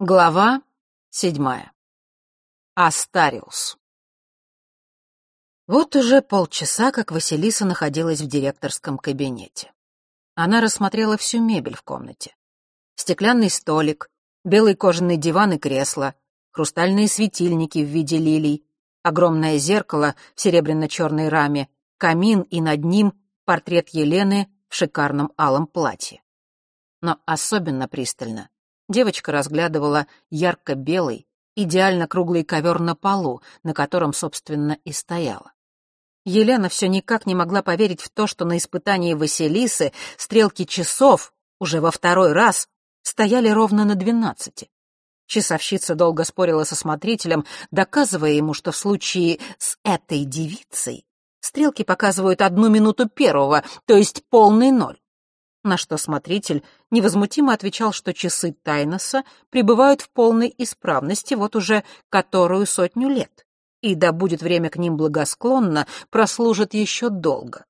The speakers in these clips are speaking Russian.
Глава седьмая. Астариус. Вот уже полчаса, как Василиса находилась в директорском кабинете. Она рассмотрела всю мебель в комнате. Стеклянный столик, белый кожаный диван и кресло, хрустальные светильники в виде лилий, огромное зеркало в серебряно-черной раме, камин и над ним портрет Елены в шикарном алом платье. Но особенно пристально девочка разглядывала ярко-белый, идеально круглый ковер на полу, на котором, собственно, и стояла. Елена все никак не могла поверить в то, что на испытании Василисы стрелки часов уже во второй раз стояли ровно на двенадцати. Часовщица долго спорила со смотрителем, доказывая ему, что в случае с этой девицей стрелки показывают одну минуту первого, то есть полный ноль на что смотритель невозмутимо отвечал, что часы Тайноса пребывают в полной исправности вот уже которую сотню лет, и да будет время к ним благосклонно, прослужат еще долго.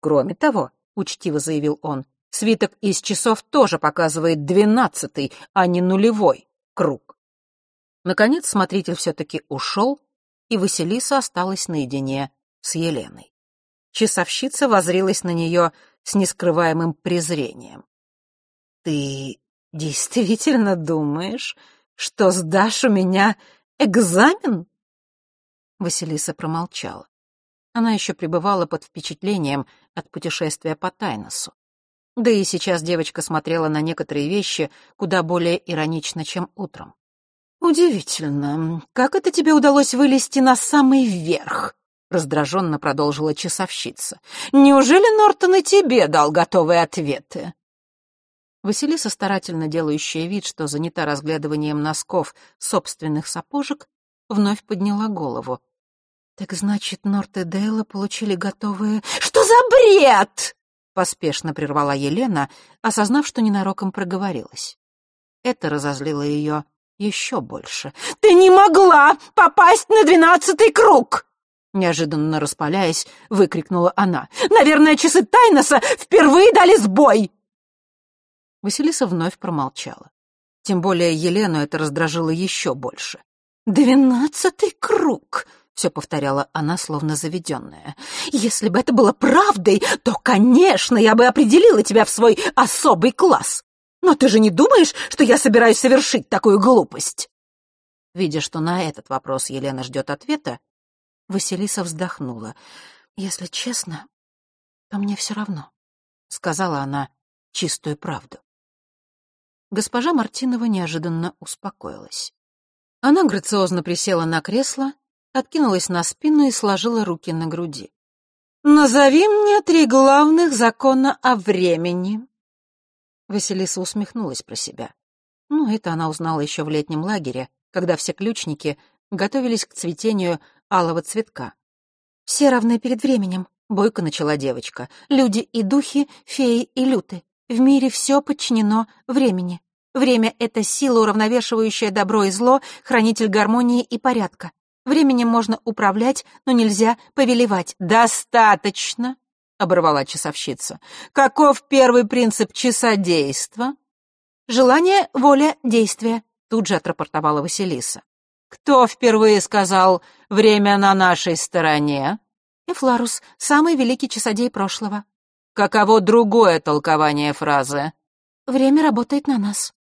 Кроме того, учтиво заявил он, свиток из часов тоже показывает двенадцатый, а не нулевой круг. Наконец смотритель все-таки ушел, и Василиса осталась наедине с Еленой. Часовщица возрилась на нее с нескрываемым презрением. «Ты действительно думаешь, что сдашь у меня экзамен?» Василиса промолчала. Она еще пребывала под впечатлением от путешествия по Тайносу. Да и сейчас девочка смотрела на некоторые вещи куда более иронично, чем утром. «Удивительно, как это тебе удалось вылезти на самый верх?» — раздраженно продолжила часовщица. «Неужели Нортон и тебе дал готовые ответы?» Василиса, старательно делающая вид, что занята разглядыванием носков собственных сапожек, вновь подняла голову. «Так значит, Норт и Дейла получили готовые...» «Что за бред?» — поспешно прервала Елена, осознав, что ненароком проговорилась. Это разозлило ее еще больше. «Ты не могла попасть на двенадцатый круг!» Неожиданно распаляясь, выкрикнула она. «Наверное, часы Тайноса впервые дали сбой!» Василиса вновь промолчала. Тем более Елену это раздражило еще больше. «Двенадцатый круг!» — все повторяла она, словно заведенная. «Если бы это было правдой, то, конечно, я бы определила тебя в свой особый класс. Но ты же не думаешь, что я собираюсь совершить такую глупость?» Видя, что на этот вопрос Елена ждет ответа, Василиса вздохнула. «Если честно, то мне все равно», — сказала она чистую правду. Госпожа Мартинова неожиданно успокоилась. Она грациозно присела на кресло, откинулась на спину и сложила руки на груди. «Назови мне три главных закона о времени». Василиса усмехнулась про себя. Ну, это она узнала еще в летнем лагере, когда все ключники готовились к цветению алого цветка. «Все равны перед временем», — бойко начала девочка. «Люди и духи, феи и люты. В мире все подчинено времени. Время — это сила, уравновешивающая добро и зло, хранитель гармонии и порядка. Временем можно управлять, но нельзя повелевать. «Достаточно!» — оборвала часовщица. «Каков первый принцип часодейства?» «Желание, воля, действие», — тут же отрапортовала Василиса. Кто впервые сказал «время на нашей стороне»? Эфларус, самый великий часодей прошлого. Каково другое толкование фразы? Время работает на нас.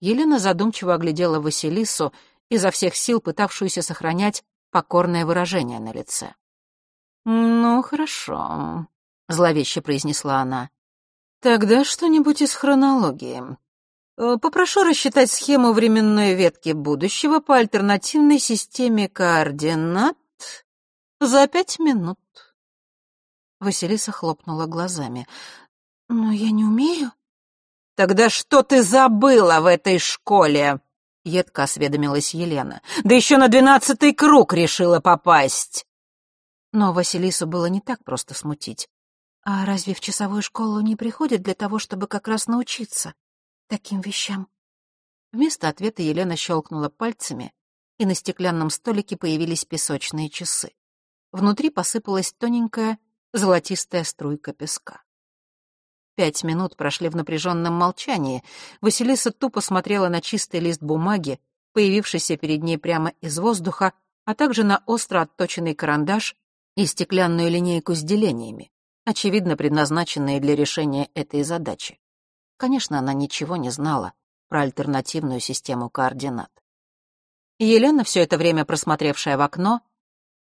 Елена задумчиво оглядела Василису, изо всех сил пытавшуюся сохранять покорное выражение на лице. «Ну, хорошо», — зловеще произнесла она. «Тогда что-нибудь из хронологии. Э, попрошу рассчитать схему временной ветки будущего по альтернативной системе координат за пять минут. Василиса хлопнула глазами. «Но я не умею». «Тогда что ты забыла в этой школе?» — едко осведомилась Елена. «Да еще на двенадцатый круг решила попасть!» Но Василису было не так просто смутить. «А разве в часовую школу не приходят для того, чтобы как раз научиться?» Таким вещам?» Вместо ответа Елена щелкнула пальцами, и на стеклянном столике появились песочные часы. Внутри посыпалась тоненькая золотистая струйка песка. Пять минут прошли в напряженном молчании. Василиса тупо смотрела на чистый лист бумаги, появившийся перед ней прямо из воздуха, а также на остро отточенный карандаш и стеклянную линейку с делениями, очевидно предназначенные для решения этой задачи. Конечно, она ничего не знала про альтернативную систему координат. Елена, все это время просмотревшая в окно,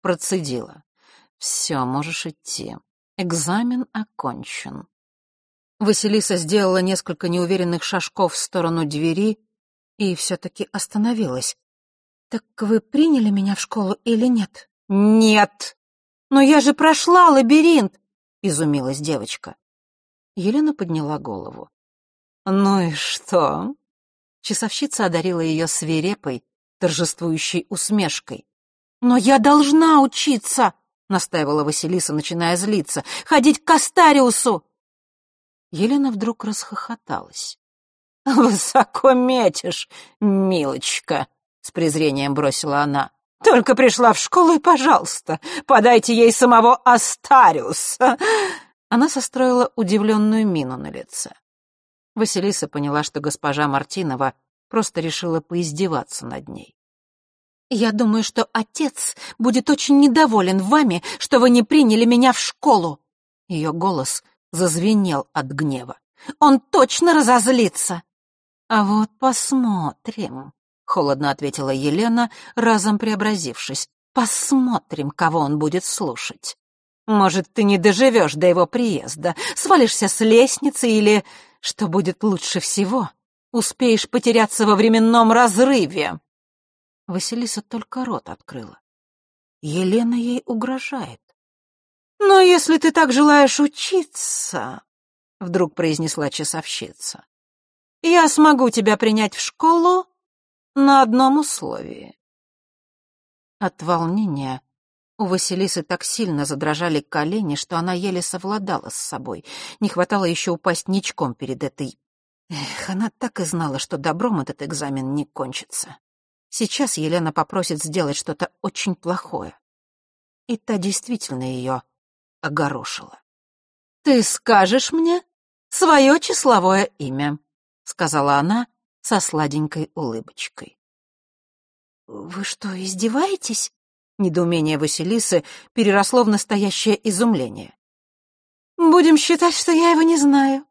процедила. «Все, можешь идти. Экзамен окончен». Василиса сделала несколько неуверенных шажков в сторону двери и все-таки остановилась. «Так вы приняли меня в школу или нет?» «Нет! Но я же прошла лабиринт!» — изумилась девочка. Елена подняла голову. «Ну и что?» Часовщица одарила ее свирепой, торжествующей усмешкой. «Но я должна учиться!» — настаивала Василиса, начиная злиться. «Ходить к Астариусу!» Елена вдруг расхохоталась. «Высоко метишь, милочка!» — с презрением бросила она. «Только пришла в школу и, пожалуйста, подайте ей самого Астариуса!» Она состроила удивленную мину на лице. Василиса поняла, что госпожа Мартинова просто решила поиздеваться над ней. «Я думаю, что отец будет очень недоволен вами, что вы не приняли меня в школу!» Ее голос зазвенел от гнева. «Он точно разозлится!» «А вот посмотрим», — холодно ответила Елена, разом преобразившись. «Посмотрим, кого он будет слушать. Может, ты не доживешь до его приезда, свалишься с лестницы или, что будет лучше всего, успеешь потеряться во временном разрыве». Василиса только рот открыла. Елена ей угрожает. «Но если ты так желаешь учиться», — вдруг произнесла часовщица, «я смогу тебя принять в школу на одном условии». От волнения у Василисы так сильно задрожали колени, что она еле совладала с собой. Не хватало еще упасть ничком перед этой... Эх, она так и знала, что добром этот экзамен не кончится. Сейчас Елена попросит сделать что-то очень плохое. И та действительно ее огорошила. «Ты скажешь мне свое числовое имя», — сказала она со сладенькой улыбочкой. «Вы что, издеваетесь?» Недоумение Василисы переросло в настоящее изумление. «Будем считать, что я его не знаю».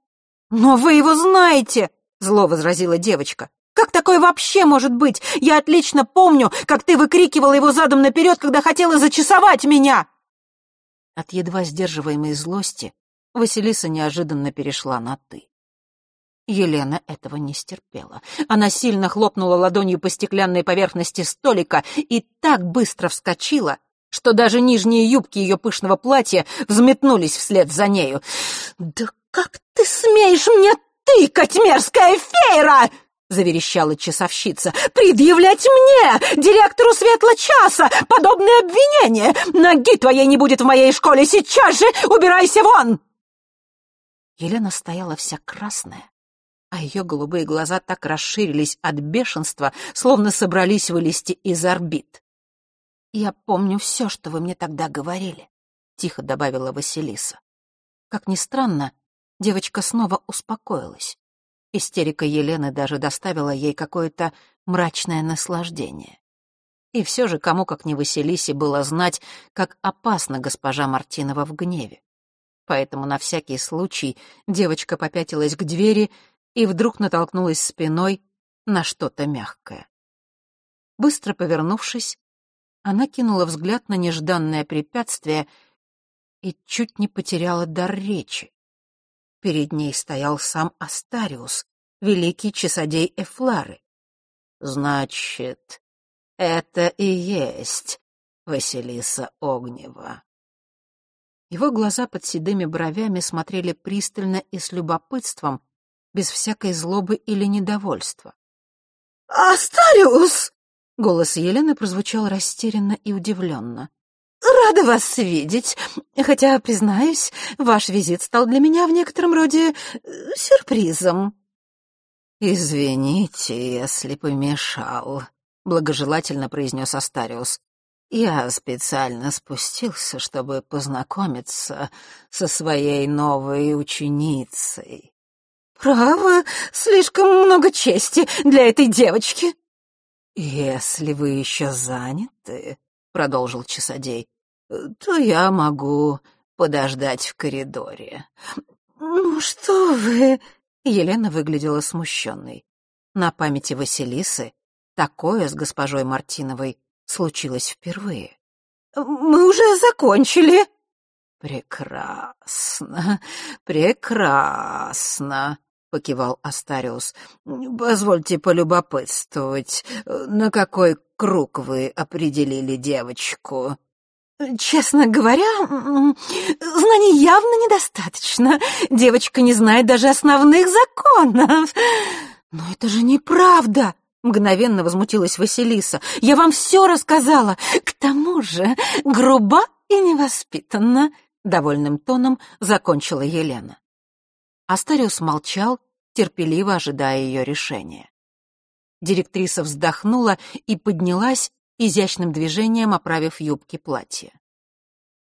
«Но вы его знаете!» — зло возразила девочка. «Как такое вообще может быть? Я отлично помню, как ты выкрикивала его задом наперед, когда хотела зачесовать меня!» От едва сдерживаемой злости Василиса неожиданно перешла на «ты». Елена этого не стерпела. Она сильно хлопнула ладонью по стеклянной поверхности столика и так быстро вскочила, что даже нижние юбки ее пышного платья взметнулись вслед за нею. «Да как ты смеешь мне тыкать, мерзкая фейра!» заверещала часовщица. «Предъявлять мне, директору Светлочаса, подобные обвинения! Ноги твоей не будет в моей школе! Сейчас же убирайся вон!» Елена стояла вся красная, а ее голубые глаза так расширились от бешенства, словно собрались вылезти из орбит. «Я помню все, что вы мне тогда говорили», — тихо добавила Василиса. Как ни странно, девочка снова успокоилась. Истерика Елены даже доставила ей какое-то мрачное наслаждение. И все же кому, как не Василисе, было знать, как опасна госпожа Мартинова в гневе. Поэтому на всякий случай девочка попятилась к двери и вдруг натолкнулась спиной на что-то мягкое. Быстро повернувшись, она кинула взгляд на нежданное препятствие и чуть не потеряла дар речи. Перед ней стоял сам Астариус, великий часодей Эфлары. «Значит, это и есть Василиса Огнева». Его глаза под седыми бровями смотрели пристально и с любопытством, без всякой злобы или недовольства. «Астариус!» — голос Елены прозвучал растерянно и удивленно. «Рада вас видеть, хотя, признаюсь, ваш визит стал для меня в некотором роде э, сюрпризом». «Извините, если помешал», — благожелательно произнес Астариус. Я специально спустился, чтобы познакомиться со своей новой ученицей. Право, слишком много чести для этой девочки. Если вы еще заняты, продолжил часодей, то я могу подождать в коридоре. Ну что вы? Елена выглядела смущенной. На памяти Василисы такое с госпожой Мартиновой случилось впервые. «Мы уже закончили». «Прекрасно, прекрасно», — покивал Астариус. «Позвольте полюбопытствовать, на какой круг вы определили девочку?» «Честно говоря, знаний явно недостаточно. Девочка не знает даже основных законов». «Но это же неправда!» Мгновенно возмутилась Василиса. «Я вам все рассказала! К тому же груба и невоспитанна!» Довольным тоном закончила Елена. Астариус молчал, терпеливо ожидая ее решения. Директриса вздохнула и поднялась, изящным движением оправив юбки платья.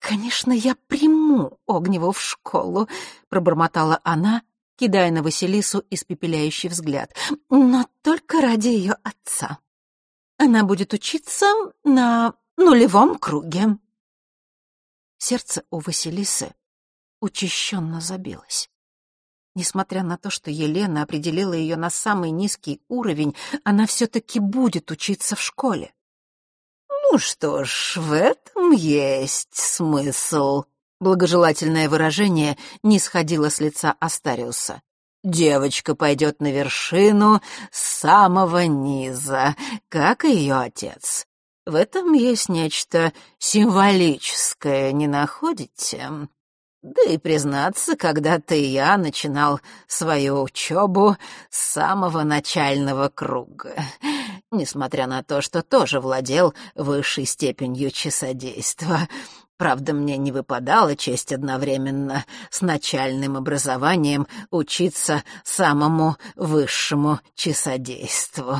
«Конечно, я приму Огневу в школу», — пробормотала она, кидая на Василису испепеляющий взгляд, но только ради ее отца. Она будет учиться на нулевом круге. Сердце у Василисы учащенно забилось. Несмотря на то, что Елена определила ее на самый низкий уровень, она все-таки будет учиться в школе. «Ну что ж, в этом есть смысл», Благожелательное выражение не сходило с лица Астариуса. «Девочка пойдет на вершину с самого низа, как и ее отец. В этом есть нечто символическое, не находите? Да и признаться, когда-то я начинал свою учебу с самого начального круга, несмотря на то, что тоже владел высшей степенью часодейства. Правда, мне не выпадала честь одновременно с начальным образованием учиться самому высшему часодейству.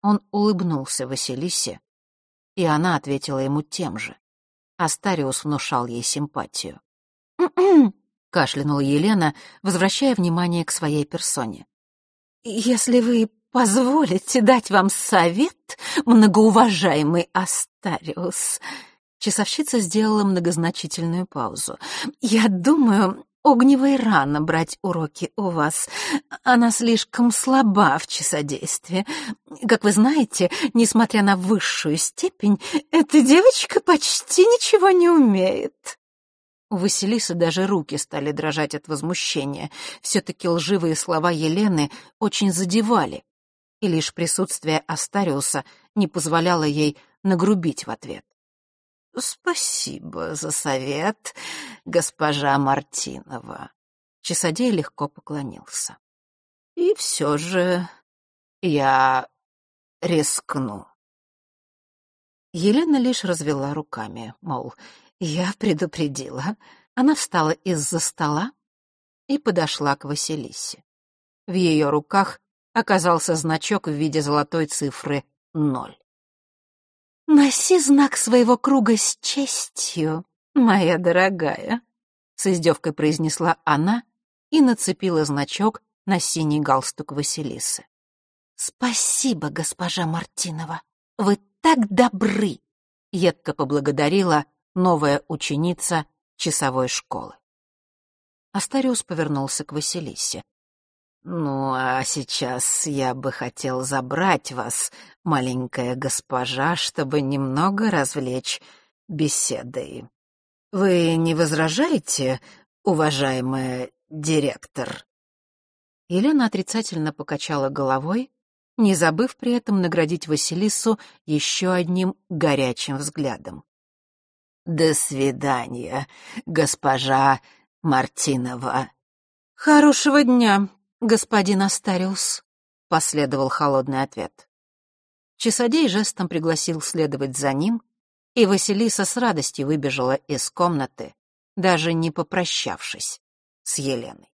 Он улыбнулся Василисе, и она ответила ему тем же. Астариус внушал ей симпатию. кашлянула Елена, возвращая внимание к своей персоне. «Если вы позволите дать вам совет, многоуважаемый Астариус...» Часовщица сделала многозначительную паузу. «Я думаю, огневой рано брать уроки у вас. Она слишком слаба в часодействе. Как вы знаете, несмотря на высшую степень, эта девочка почти ничего не умеет». У Василисы даже руки стали дрожать от возмущения. Все-таки лживые слова Елены очень задевали, и лишь присутствие Астариуса не позволяло ей нагрубить в ответ. «Спасибо за совет, госпожа Мартинова». Часодей легко поклонился. «И все же я рискну». Елена лишь развела руками, мол, я предупредила. Она встала из-за стола и подошла к Василисе. В ее руках оказался значок в виде золотой цифры ноль. «Носи знак своего круга с честью, моя дорогая», — с издевкой произнесла она и нацепила значок на синий галстук Василисы. «Спасибо, госпожа Мартинова, вы так добры!» — едко поблагодарила новая ученица часовой школы. Астариус повернулся к Василисе. «Ну, а сейчас я бы хотел забрать вас, маленькая госпожа, чтобы немного развлечь беседой. Вы не возражаете, уважаемая директор?» Елена отрицательно покачала головой, не забыв при этом наградить Василису еще одним горячим взглядом. «До свидания, госпожа Мартинова». «Хорошего дня», господин Астариус», — последовал холодный ответ. Часодей жестом пригласил следовать за ним, и Василиса с радостью выбежала из комнаты, даже не попрощавшись с Еленой.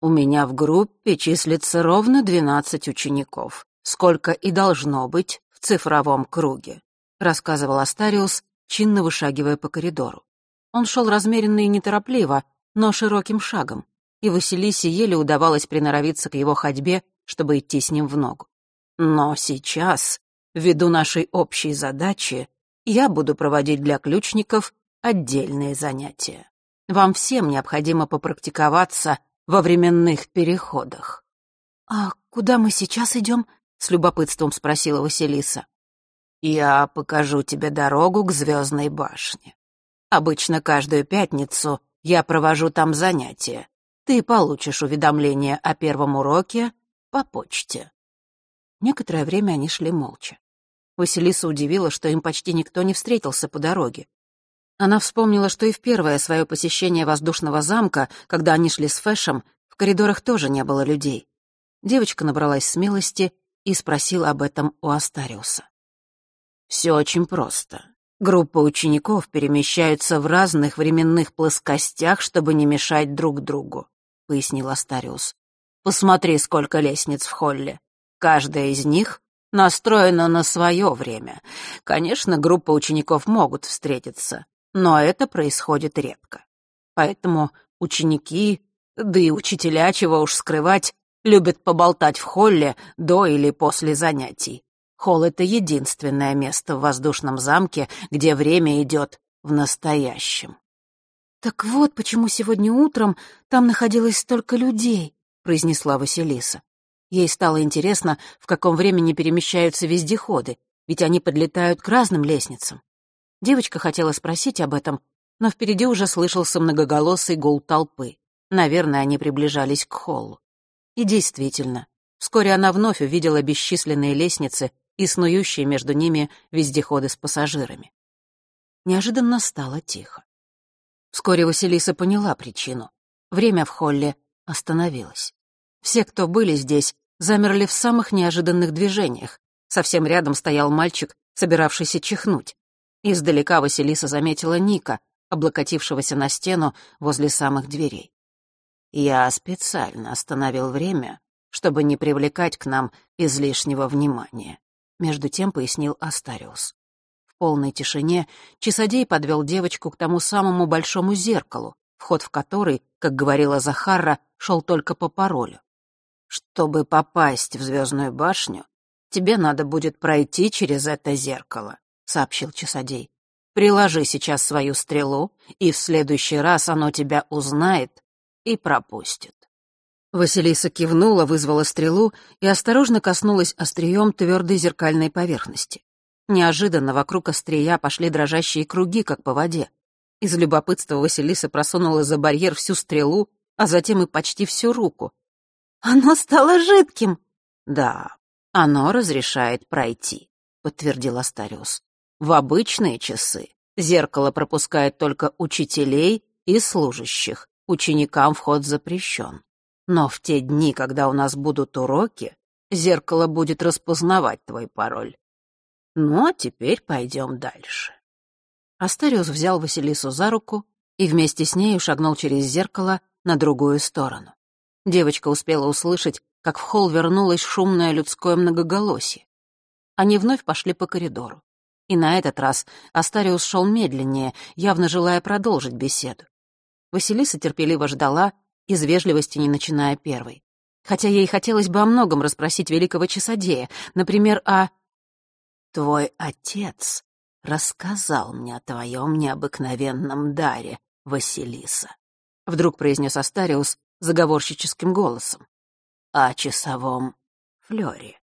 «У меня в группе числится ровно двенадцать учеников, сколько и должно быть в в цифровом круге», — рассказывал Астариус, чинно вышагивая по коридору. Он шел размеренно и неторопливо, но широким шагом, и Василисе еле удавалось приноровиться к его ходьбе, чтобы идти с ним в ногу. «Но сейчас, ввиду нашей общей задачи, я буду проводить для ключников отдельные занятия. Вам всем необходимо попрактиковаться во временных переходах». «А куда мы сейчас идем?» — с любопытством спросила Василиса. «Я покажу тебе дорогу к Звездной башне. Обычно каждую пятницу я провожу там занятия. Ты получишь уведомление о первом уроке по почте». Некоторое время они шли молча. Василиса удивила, что им почти никто не встретился по дороге. Она вспомнила, что и в первое свое посещение воздушного замка, когда они шли с Фэшем, в коридорах тоже не было людей. Девочка набралась смелости и спросила об этом у Астариуса. «Все очень просто. Группа учеников перемещаются в разных временных плоскостях, чтобы не мешать друг другу», — пояснил Астариус. «Посмотри, сколько лестниц в холле. Каждая из них настроена на свое время. Конечно, группа учеников могут встретиться, но это происходит редко. Поэтому ученики, да и учителя, чего уж скрывать, любят поболтать в холле до или после занятий. Холл — это единственное место в воздушном замке, где время идет в настоящем. «Так вот почему сегодня утром там находилось столько людей», — произнесла Василиса. Ей стало интересно, в каком времени перемещаются вездеходы, ведь они подлетают к разным лестницам. Девочка хотела спросить об этом, но впереди уже слышался многоголосый гул толпы. Наверное, они приближались к холлу. И действительно, вскоре она вновь увидела бесчисленные лестницы и снующие между ними вездеходы с пассажирами. Неожиданно стало тихо. Вскоре Василиса поняла причину. Время в холле остановилось. Все, кто были здесь, замерли в самых неожиданных движениях. Совсем рядом стоял мальчик, собиравшийся чихнуть. Издалека Василиса заметила Ника, облокотившегося на стену возле самых дверей. «Я специально остановил время, чтобы не привлекать к нам излишнего внимания», между тем пояснил Астариус. В полной тишине Часодей подвел девочку к тому самому большому зеркалу, вход в который, как говорила Захарра, шел только по паролю. «Чтобы попасть в звездную башню, тебе надо будет пройти через это зеркало», — сообщил Часодей. «Приложи сейчас свою стрелу, и в следующий раз оно тебя узнает и пропустит». Василиса кивнула, вызвала стрелу и осторожно коснулась острием твердой зеркальной поверхности. Неожиданно вокруг острия пошли дрожащие круги, как по воде. Из любопытства Василиса просунула за барьер всю стрелу, а затем и почти всю руку. «Оно стало жидким!» «Да, оно разрешает пройти», — подтвердил Астариус. «В обычные часы зеркало пропускает только учителей и служащих, ученикам вход запрещен. Но в те дни, когда у нас будут уроки, зеркало будет распознавать твой пароль. Ну, а теперь пойдем дальше. Астариус взял Василису за руку и вместе с нею шагнул через зеркало на другую сторону. Девочка успела услышать, как в холл вернулось шумное людское многоголосие. Они вновь пошли по коридору. И на этот раз Астариус шел медленнее, явно желая продолжить беседу. Василиса терпеливо ждала, из вежливости не начиная первой. Хотя ей хотелось бы о многом расспросить великого часодея, например, о... «Твой отец рассказал мне о твоем необыкновенном даре, Василиса», — вдруг произнес Астариус заговорщическим голосом. «О часовом флёре».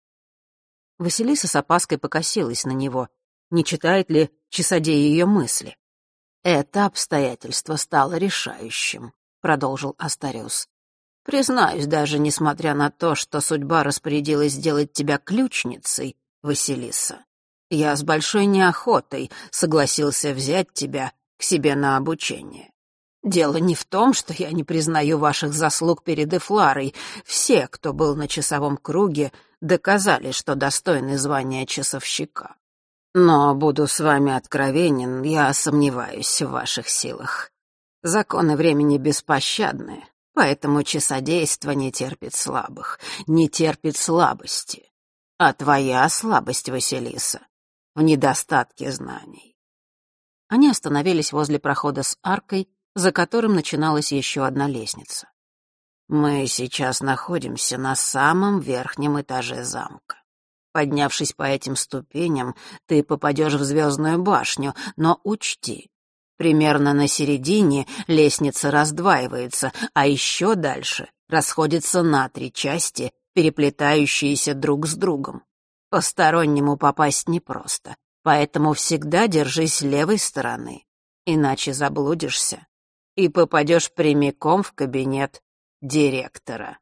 Василиса с опаской покосилась на него, не читает ли часодей ее мысли. Это обстоятельство стало решающим продолжил Астариус. «Признаюсь, даже несмотря на то, что судьба распорядилась сделать тебя ключницей, Василиса, я с большой неохотой согласился взять тебя к себе на обучение. Дело не в том, что я не признаю ваших заслуг перед Эфларой. Все, кто был на часовом круге, доказали, что достойны звания часовщика. Но, буду с вами откровенен, я сомневаюсь в ваших силах. Законы времени беспощадны, поэтому часодейство не терпит слабых, не терпит слабости. а твоя слабость, Василиса, в недостатке знаний. Они остановились возле прохода с аркой, за которым начиналась еще одна лестница. Мы сейчас находимся на самом верхнем этаже замка. Поднявшись по этим ступеням, ты попадешь в звездную башню, но учти, примерно на середине лестница раздваивается, а еще дальше расходится на три части, переплетающиеся друг с другом. Постороннему попасть непросто, поэтому всегда держись левой стороны, иначе заблудишься и попадешь прямиком в кабинет директора.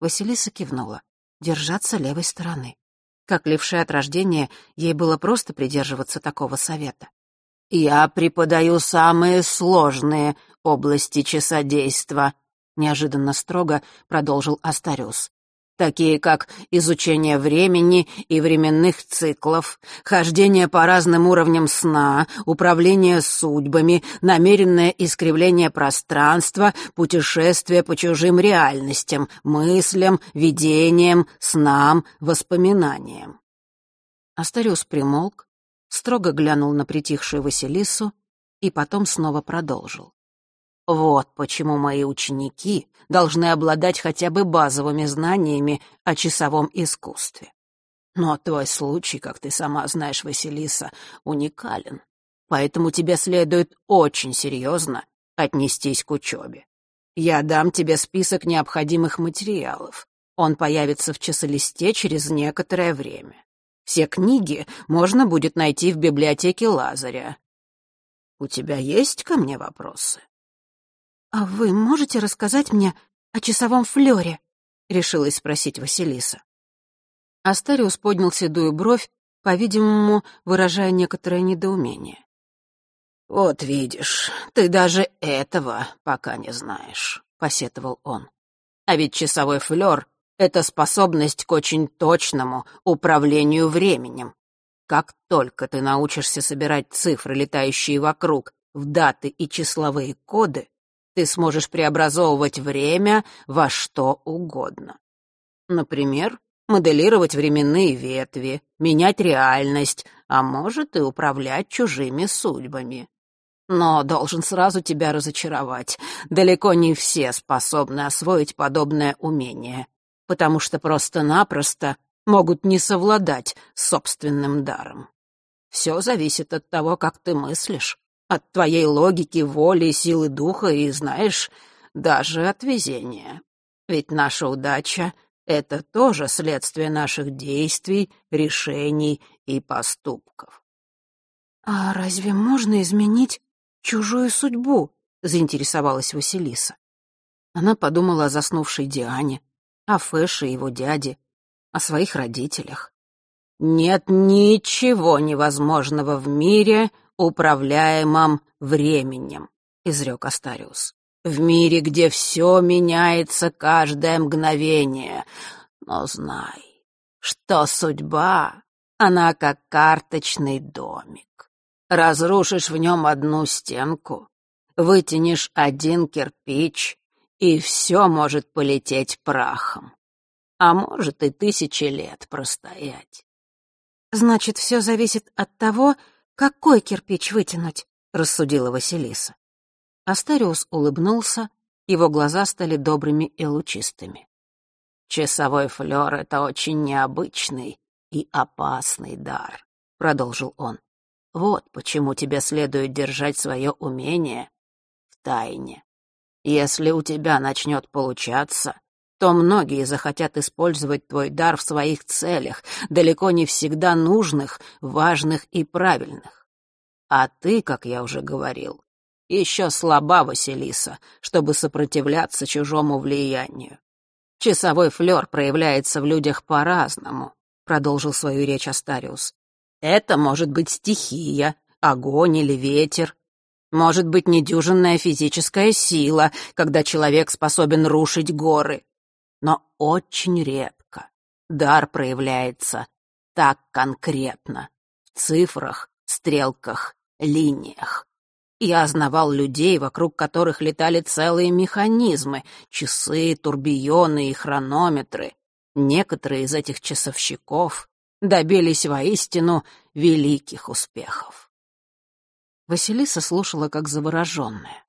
Василиса кивнула. Держаться левой стороны. Как левшая от рождения, ей было просто придерживаться такого совета. «Я преподаю самые сложные области часодейства», — неожиданно строго продолжил Астариус такие как изучение времени и временных циклов, хождение по разным уровням сна, управление судьбами, намеренное искривление пространства, путешествие по чужим реальностям, мыслям, видениям, снам, воспоминаниям. Астариус примолк, строго глянул на притихшую Василису и потом снова продолжил. Вот почему мои ученики должны обладать хотя бы базовыми знаниями о часовом искусстве. Но твой случай, как ты сама знаешь, Василиса, уникален. Поэтому тебе следует очень серьезно отнестись к учебе. Я дам тебе список необходимых материалов. Он появится в часолисте через некоторое время. Все книги можно будет найти в библиотеке Лазаря. У тебя есть ко мне вопросы? «А вы можете рассказать мне о часовом флёре?» — решилась спросить Василиса. Астариус поднял седую бровь, по-видимому, выражая некоторое недоумение. «Вот видишь, ты даже этого пока не знаешь», — посетовал он. «А ведь часовой флёр — это способность к очень точному управлению временем. Как только ты научишься собирать цифры, летающие вокруг, в даты и числовые коды, ты сможешь преобразовывать время во что угодно. Например, моделировать временные ветви, менять реальность, а может и управлять чужими судьбами. Но должен сразу тебя разочаровать. Далеко не все способны освоить подобное умение, потому что просто-напросто могут не совладать с собственным даром. Все зависит от того, как ты мыслишь от твоей логики, воли, силы духа и, знаешь, даже от везения. Ведь наша удача — это тоже следствие наших действий, решений и поступков. «А разве можно изменить чужую судьбу?» — заинтересовалась Василиса. Она подумала о заснувшей Диане, о Фэше и его дяде, о своих родителях. «Нет ничего невозможного в мире, управляемом временем», — изрек Астариус. «В мире, где все меняется каждое мгновение. Но знай, что судьба, она как карточный домик. Разрушишь в нем одну стенку, вытянешь один кирпич, и все может полететь прахом. А может и тысячи лет простоять. Значит, все зависит от того, какой кирпич вытянуть?» — рассудила Василиса. Астариус улыбнулся, его глаза стали добрыми и лучистыми. «Часовой флёр — это очень необычный и опасный дар», — продолжил он. «Вот почему тебе следует держать свое умение в тайне. Если у тебя начнет получаться, то многие захотят использовать твой дар в своих целях, далеко не всегда нужных, важных и правильных. А ты, как я уже говорил, еще слаба, Василиса, чтобы сопротивляться чужому влиянию. Часовой флер проявляется в людях по-разному, продолжил свою речь Астариус. Это может быть стихия, огонь или ветер. Может быть недюжинная физическая сила, когда человек способен рушить горы но очень редко. Дар проявляется так конкретно, в цифрах, стрелках, линиях. Я знавал людей, вокруг которых летали целые механизмы, часы, турбионы и хронометры. некоторые из этих часовщиков добились воистину великих успехов. Василиса слушала как завороженная.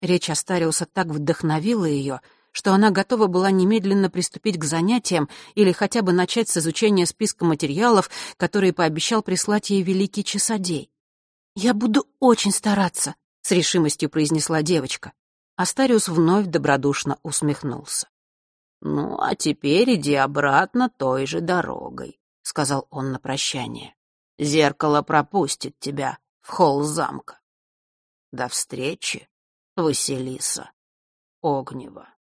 Речь Астариуса так вдохновила ее, что она готова была немедленно приступить к занятиям или хотя бы начать с изучения списка материалов, которые пообещал прислать ей великий часодей. «Я буду очень стараться», — с решимостью произнесла девочка. Астариус вновь добродушно усмехнулся. «Ну, а теперь иди обратно той же дорогой», — сказал он на прощание. «Зеркало пропустит тебя в холл замка. До встречи, Василиса Огнева».